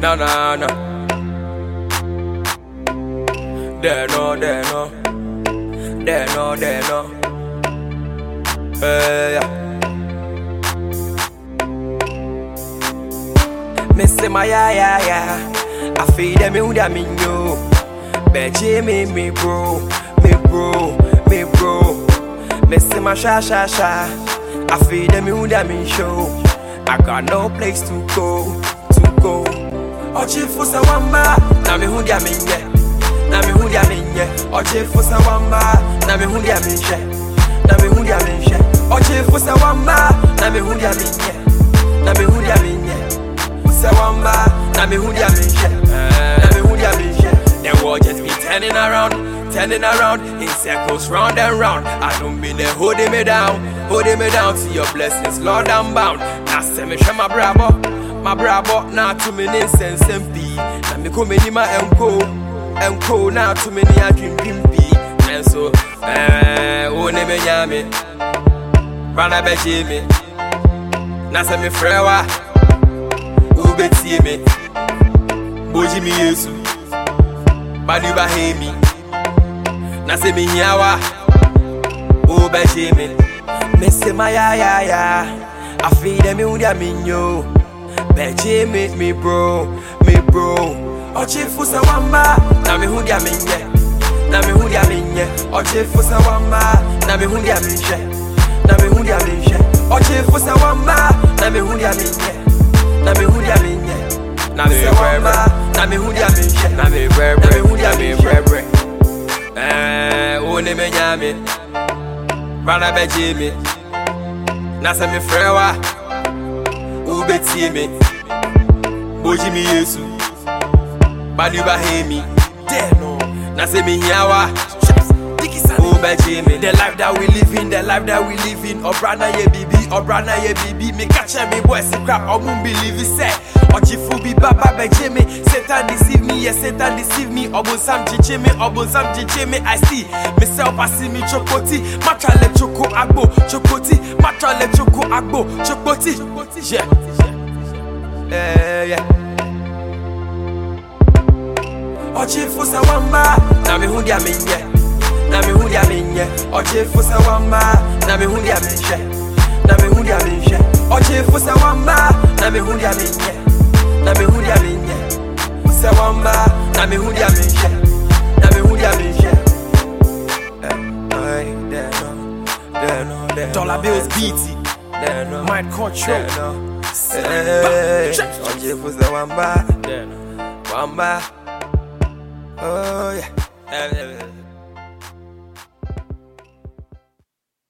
Na na na. There no, there no. There no, there no. Hey, eh, yeah. Me say my ya ya ya. I feel them who that me know. Beji me me bro, me bro, me bro. Me say my sha sha sha. I feel them who that me show. I got no place to go, to go. Ochi fusa wamba, na me who that me yeah. Na me who that me yeah. Ochi fusa wamba, na me who that me. Na me who that me yeah. Ochi na me who that me yeah. Na me who that me yeah. Fusa na me who that me yeah. Na me who that me yeah. The world just be turning around, turning around in circles, round and round. I don't be there holding me down, holding me down to your blessings, Lord I'm bound. Now send me my bravo, my bravo. Now to me nonsense and be. Now me come in my enko, enko. Now to me ni a dream dream be. And so, eh, oh ne me nyame, rana be me. Now send me frewa, ube tie me, boji mi yesu. Badu ba he me. Na se me hiawa. O ba je me. Me se ma ya ya ya. I feel them who dia me nyo. Me bro, me bro. Ochi fusa wamba. Na me who dia me nye. Na me who dia me nye. Ochi fusa wamba. Na me who dia me nye. Na me who dia me nye. Ochi fusa wamba. Na me who dia me nye. Na me who dia me nye. Na me wamba. Na me who dia me nye. Na me bre bre. Na me who dia me bre bre. Eh, o ne me nyame. Rana be me. Na se me frewa. U be me. Boji mi Yesu. Badu ba he mi. Na se me hiawa. O be me. The life that we live in, the life that we live in. Obrana ye bibi, obrana ye bibi. Me catch me boy, say crap, I won't believe it. Say, Ochifu be me. Satan deceive me, yes, Satan deceive me. Obun sam chiche me, obun sam chiche me. I see myself, I see me chokoti. Matra le choko agbo, chokoti. Matra le choko agbo, chokoti. Yeah. Eh, yeah. Ochifu sa wamba, na me hundia me yeah. Na me hundia me yeah. Ochifu sa wamba, na me hundia me yeah. Na me hundia me yeah. Ochifu sa wamba, na hundia me yeah. Na Dollar bills beaty. Mind control. there no. Eh, Ochifu sa wamba, wamba. Oh yeah.